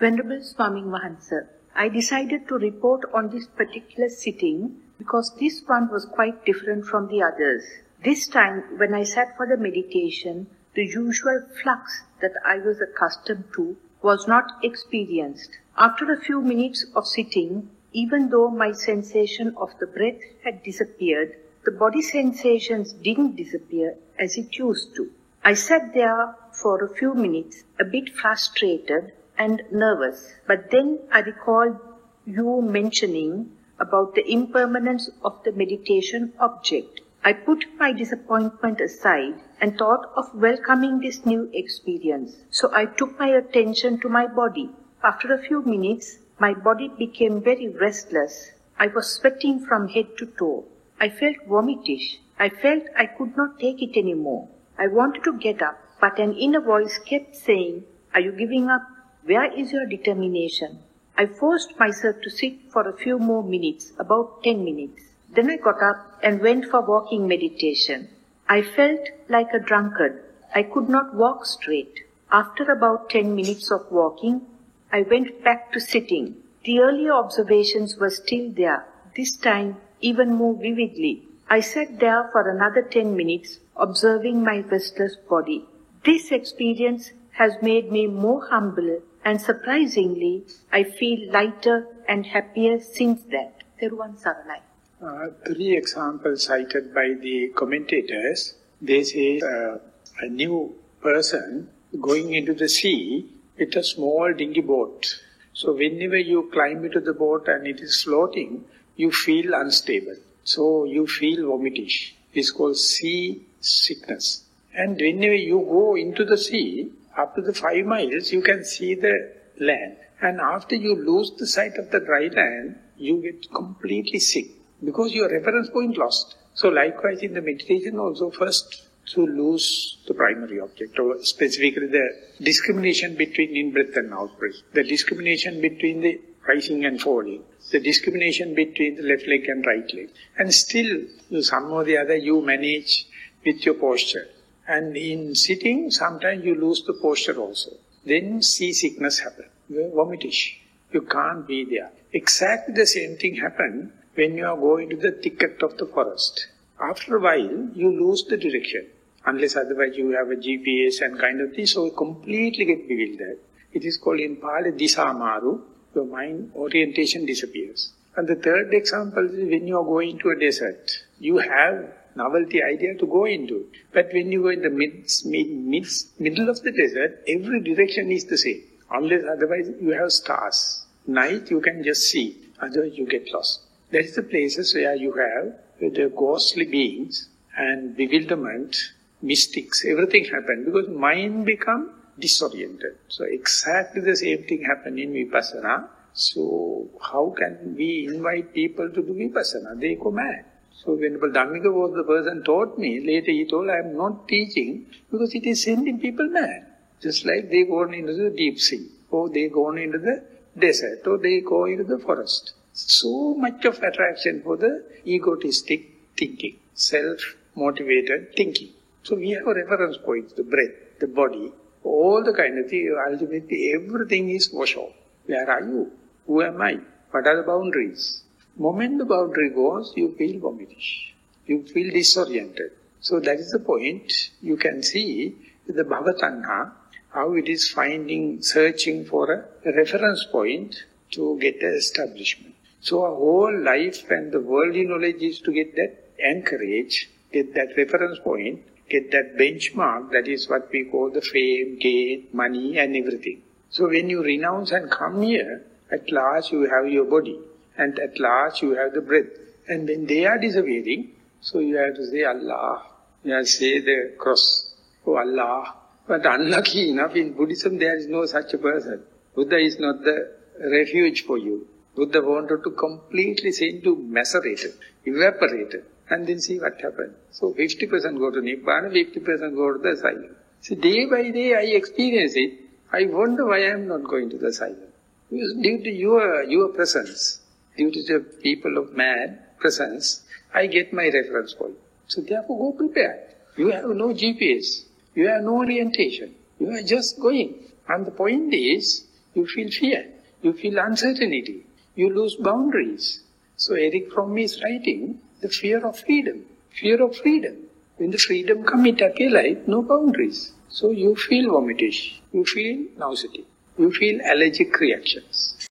Venerable Swamin Wahanse, I decided to report on this particular sitting because this one was quite different from the others. This time, when I sat for the meditation, the usual flux that I was accustomed to was not experienced. After a few minutes of sitting, even though my sensation of the breath had disappeared, the body sensations didn't disappear as it used to. I sat there for a few minutes, a bit frustrated and nervous, but then I recalled you mentioning about the impermanence of the meditation object. I put my disappointment aside and thought of welcoming this new experience. So I took my attention to my body. After a few minutes, my body became very restless. I was sweating from head to toe. I felt vomitish. I felt I could not take it anymore. I wanted to get up, but an inner voice kept saying, Are you giving up? Where is your determination? I forced myself to sit for a few more minutes, about 10 minutes. Then I got up and went for walking meditation. I felt like a drunkard. I could not walk straight. After about 10 minutes of walking, I went back to sitting. The earlier observations were still there, this time even more vividly. I sat there for another 10 minutes, observing my restless body. This experience has made me more humble and surprisingly, I feel lighter and happier since that. Theruwan Saranai. Uh, three examples cited by the commentators. They say uh, a new person going into the sea with a small dinghy boat. So whenever you climb into the boat and it is floating, you feel unstable. So you feel vomitish. It's called sea sickness. And whenever you go into the sea, up to the five miles, you can see the land. And after you lose the sight of the dry land, you get completely sick because your reference point lost. So likewise in the meditation also first to lose the primary object or specifically the discrimination between in-breath and out-breath, the discrimination between the rising and falling, the discrimination between the left leg and right leg. And still, some or the other, you manage with your posture. And in sitting, sometimes you lose the posture also. Then seasickness happens, vomitish. You can't be there. Exactly the same thing happens when you are going to the thicket of the forest. After a while, you lose the direction. Unless otherwise you have a GPS and kind of thing, so you completely get bewildered. It is called in Pali Disamaru, your mind orientation disappears. And the third example is when you are going to a desert, you have novelty idea to go into. But when you go in the mid, mid, mid, middle of the desert, every direction is the same. Unless otherwise you have stars. Night you can just see, otherwise you get lost. That is the places where you have the ghostly beings and bewilderment, mystics, everything happen because mind become disoriented. So exactly the same thing happened in Vipassana. So how can we invite people to do Vipassana? They go mad. So Venerable Dhammika was the person taught me, later he told, I am not teaching because it is sending people mad. Just like they go into the deep sea, or they go into the desert, or they go into the forest. So much of attraction for the egotistic thinking, self-motivated thinking. So we have a reference point, the breath, the body, all the kind of thing, ultimately everything is wash off. Where are you? Who am I? What are the boundaries? Moment the boundary goes, you feel vomitish. You feel disoriented. So that is the point. You can see the Bhavatanha, how it is finding, searching for a reference point to get an establishment. So our whole life and the worldly knowledge is to get that anchorage, get that reference point, get that benchmark, that is what we call the fame, gain, money and everything. So when you renounce and come here, at last you have your body and at last you have the breath. And when they are disappearing, so you have to say Allah, you have to say the cross, oh Allah. But unlucky enough, in Buddhism there is no such a person. Buddha is not the refuge for you. Buddha wanted to completely send to macerated, evaporated, and then see what happened. So 50% go to Nibbana, 50% go to the asylum. See, day by day I experience it. I wonder why I am not going to the asylum. Because due to your, your presence, due to the people of man presence, I get my reference point. So therefore go prepared. You have no GPS. You have no orientation. You are just going. And the point is, You feel fear. You feel uncertainty. You lose boundaries. So Erich Fromm is writing the fear of freedom. Fear of freedom. When the freedom comes, it appears like no boundaries. So you feel vomitish. You feel nausea. You feel allergic reactions.